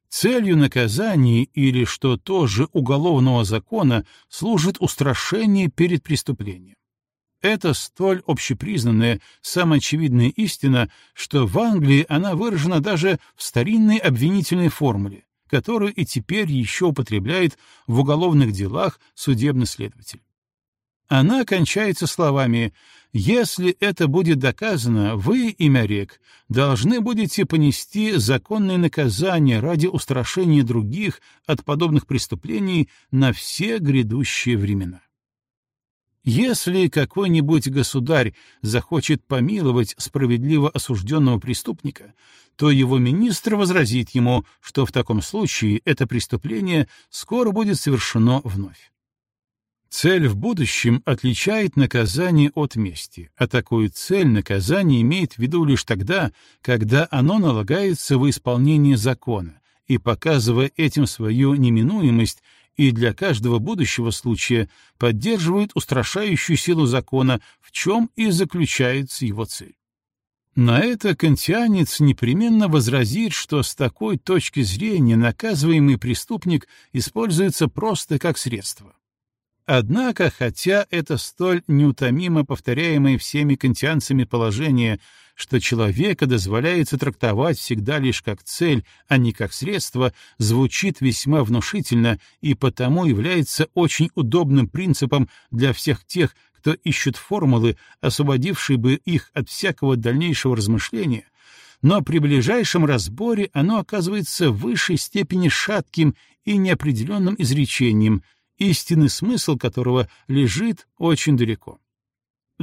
Целью наказания или, что тоже уголовного закона, служит устрашение перед преступлением. Это столь общепризнанная, самоочевидная истина, что в Англии она выражена даже в старинной обвинительной формуле, которую и теперь еще употребляет в уголовных делах судебный следователь. Она кончается словами «Если это будет доказано, вы, имя рек, должны будете понести законное наказание ради устрашения других от подобных преступлений на все грядущие времена». Если какой-нибудь государь захочет помиловать справедливо осужденного преступника, то его министр возразит ему, что в таком случае это преступление скоро будет совершено вновь. Цель в будущем отличает наказание от мести, а такую цель наказание имеет в виду лишь тогда, когда оно налагается в исполнение закона, и, показывая этим свою неминуемость, и для каждого будущего случая поддерживает устрашающую силу закона, в чем и заключается его цель. На это кантианец непременно возразит, что с такой точки зрения наказываемый преступник используется просто как средство. Однако, хотя это столь неутомимо повторяемое всеми кантианцами положение, что человека дозволяется трактовать всегда лишь как цель, а не как средство, звучит весьма внушительно и потому является очень удобным принципом для всех тех, кто ищет формулы, освободившие бы их от всякого дальнейшего размышления, но при ближайшем разборе оно оказывается в высшей степени шатким и неопределенным изречением, истинный смысл которого лежит очень далеко.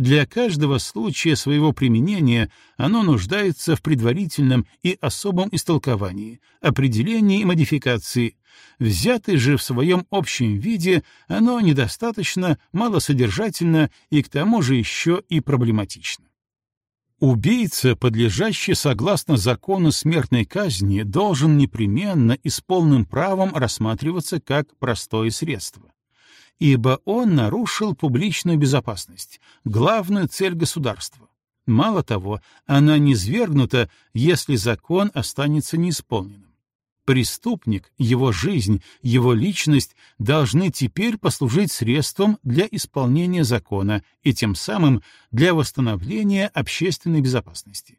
Для каждого случая своего применения оно нуждается в предварительном и особом истолковании, определении и модификации. Взятое же в своем общем виде, оно недостаточно малосодержательно и к тому же еще и проблематично. Убийца, подлежащий согласно закону смертной казни, должен непременно и с полным правом рассматриваться как простое средство ибо он нарушил публичную безопасность, главную цель государства. Мало того, она не свергнута, если закон останется неисполненным. Преступник, его жизнь, его личность должны теперь послужить средством для исполнения закона и тем самым для восстановления общественной безопасности.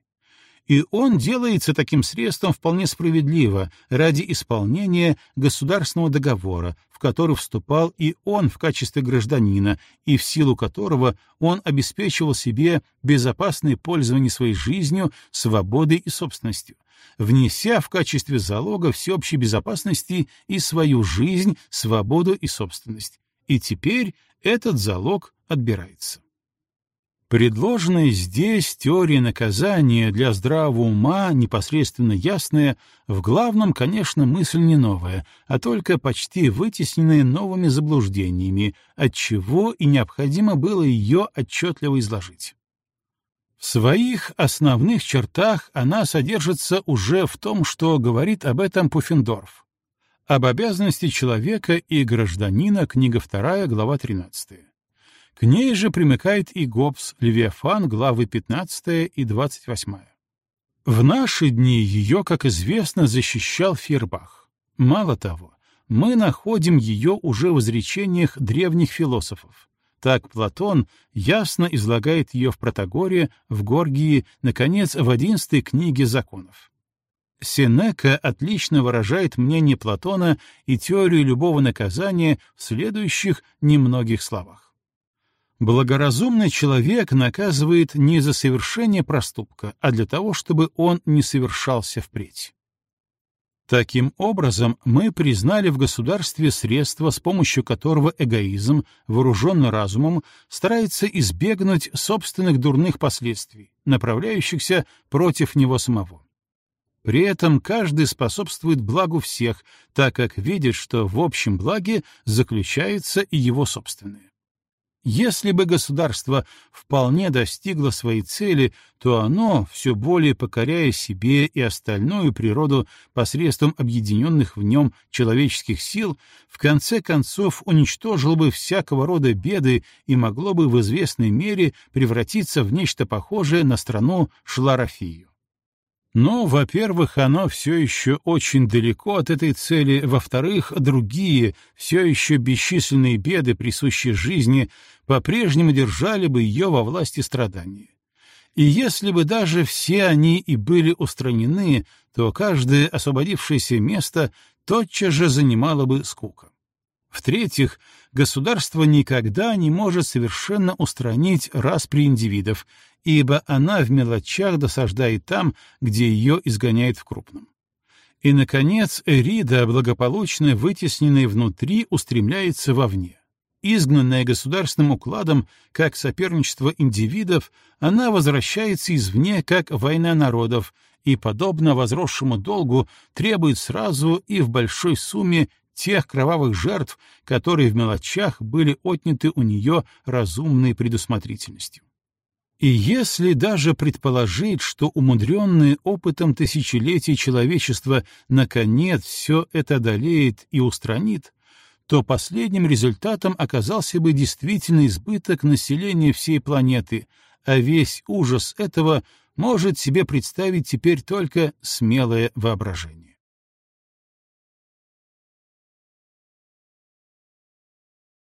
И он делается таким средством вполне справедливо ради исполнения государственного договора, в который вступал и он в качестве гражданина, и в силу которого он обеспечивал себе безопасное пользование своей жизнью, свободой и собственностью, внеся в качестве залога всеобщей безопасности и свою жизнь, свободу и собственность. И теперь этот залог отбирается. Предложенная здесь теория наказания для здравого ума непосредственно ясная, в главном, конечно, мысль не новая, а только почти вытесненная новыми заблуждениями, отчего и необходимо было ее отчетливо изложить. В своих основных чертах она содержится уже в том, что говорит об этом Пуффендорф. Об обязанности человека и гражданина, книга 2, глава 13. К ней же примыкает и Гоббс, Левиафан, главы 15 и 28. В наши дни ее, как известно, защищал Фербах. Мало того, мы находим ее уже в изречениях древних философов. Так Платон ясно излагает ее в Протагоре, в Горгии, наконец, в одиннадцатой книге законов. Сенека отлично выражает мнение Платона и теорию любого наказания в следующих немногих словах. Благоразумный человек наказывает не за совершение проступка, а для того, чтобы он не совершался впредь. Таким образом, мы признали в государстве средство, с помощью которого эгоизм, вооруженный разумом, старается избегнуть собственных дурных последствий, направляющихся против него самого. При этом каждый способствует благу всех, так как видит, что в общем благе заключается и его собственное. Если бы государство вполне достигло своей цели, то оно, все более покоряя себе и остальную природу посредством объединенных в нем человеческих сил, в конце концов уничтожило бы всякого рода беды и могло бы в известной мере превратиться в нечто похожее на страну Шларафию. Но, во-первых, оно все еще очень далеко от этой цели, во-вторых, другие, все еще бесчисленные беды, присущие жизни, по-прежнему держали бы ее во власти страдания. И если бы даже все они и были устранены, то каждое освободившееся место тотчас же занимало бы скука. В-третьих, государство никогда не может совершенно устранить распри индивидов, ибо она в мелочах досаждает там, где ее изгоняет в крупном. И, наконец, Эрида, благополучно вытесненная внутри, устремляется вовне. Изгнанная государственным укладом, как соперничество индивидов, она возвращается извне, как война народов, и, подобно возросшему долгу, требует сразу и в большой сумме тех кровавых жертв, которые в мелочах были отняты у нее разумной предусмотрительностью. И если даже предположить, что умудренное опытом тысячелетий человечество наконец все это одолеет и устранит, то последним результатом оказался бы действительно избыток населения всей планеты, а весь ужас этого может себе представить теперь только смелое воображение.